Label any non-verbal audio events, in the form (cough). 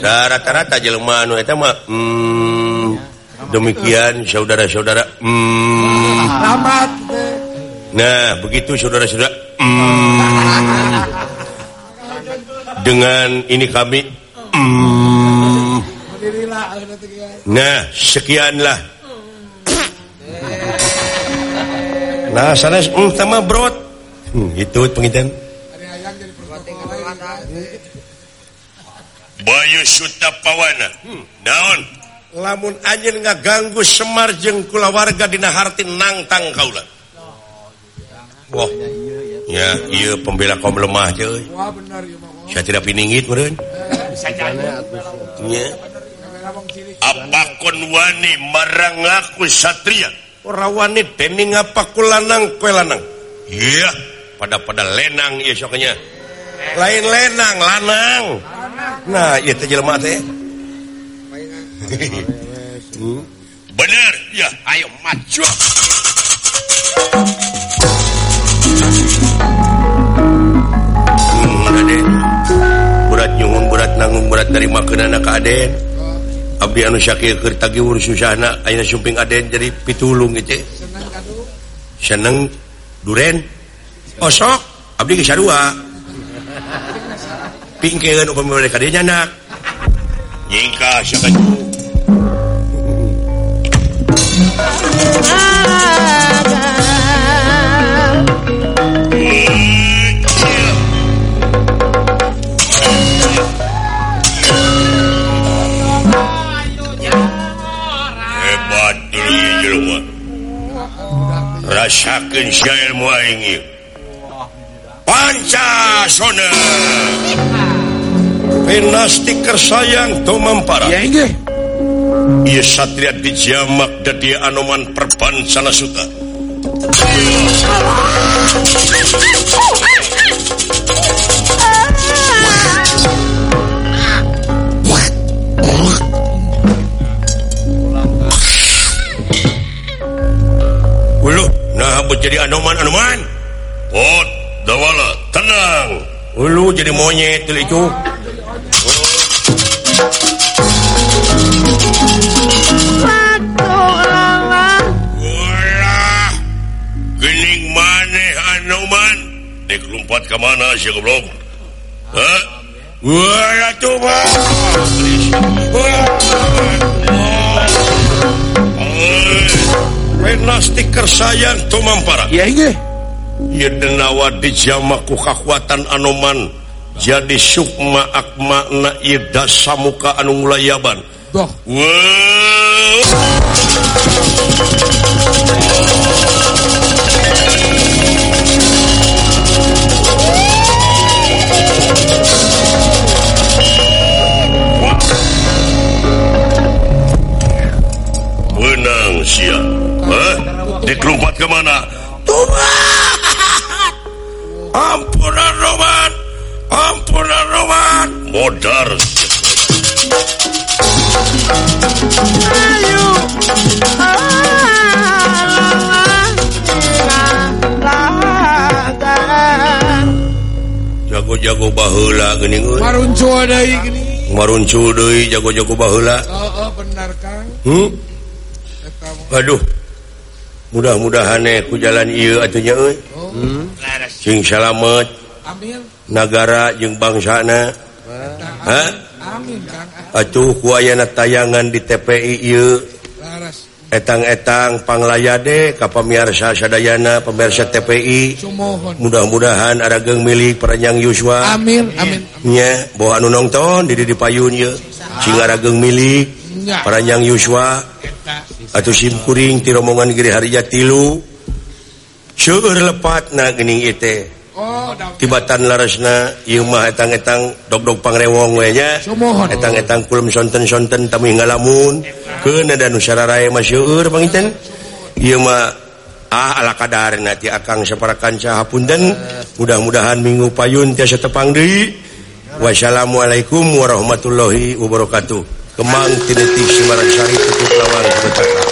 rata-rata Jelma hmm, demikian saudara-saudara hmm. nah begitu saudara-saudara hmm. dengan ini kami nah sekianlah. Nah sana utama bro itu penginten Bayu Suta Pawana hmm. daun lamun anjing ngaganggu Semar jeng kula warga dina harti nangtang kaula Wah, oh. ya iya pembela kaum lemah cuy. Saya tidak piningit iya. meren. Ya. Apa kon wani marang aku satria? Ora wani dening apa kulanang kowe lanang? Iya, pada pada lenang ieu soknya. Lain lenang, lanang. nah (laughs) bener ya ayo maju berat nyungun berat nanggung berat dari makanan ke Aden Abdi anu Syakir tagi urus susahna ayeuna sumping Aden jadi pitulung gitu seneng duren. Osok Abdi geus sarua. pingkeun upami mereka dia nyanak nyingkah siapa itu? Hebat diri jelma rasakan syair muaingir Pancasona. Stiker sayang Tompara Satria dijamak dan dia Anoman perban sana suta nah jadi Anoman-anoman dawala tenang. Lu jadi monyet itu Gening maneh Anoman Dek lompat ke mana sih goblok? Hah? Wala coba. Pena stiker sayang tuh mampara. Iya iya. Ya denawa dijama ku kekuatan Anoman jadi sukma akma na ida samuka anu ngulayaban. Wow. Menang sia. Hah? Dikelumpat ke mana? Tuhan! Ampunan Roman! Ampunan Roman! Modar. Ayo. Jago-jago baheula geuning euy. Maruncul deui gini. Maruncul deui jago-jago baheula. Oh, oh benar Kang. Hmm? Eta mah. Aduh. Mudah-mudahan eh ku jalan ieu atunya euy. Oh, hmm? Sing salamet amin. nagara jeung bangsana. Hah? acuh kuayana tayangan di TPI etang-etang Panglayade Kapamiarsa Sadayana pemirsa TPI mudah-mudahan ada geng milik perenyang Yuswa. Aminnya bahwa anu nonton di di payunnya singgara geng milik perenyang Yuswa. Atau simkuring tiromongan Gihariya tilu. Syukur lepat naing itu tibatan Larasna mah etang-etang dogdog pangrewong wenya etang-etang kulum sonten-sonten tami ngalamun. Ke dan Nusara mah masyur panginten Imah ah ala kadar nanti akang separa kanca hapunten. Mudah-mudahan minggu payun tiasa tepang deui. Wassalamualaikum warahmatullahi wabarakatuh. Kemang tinetik Semarang Sari tutup lawang.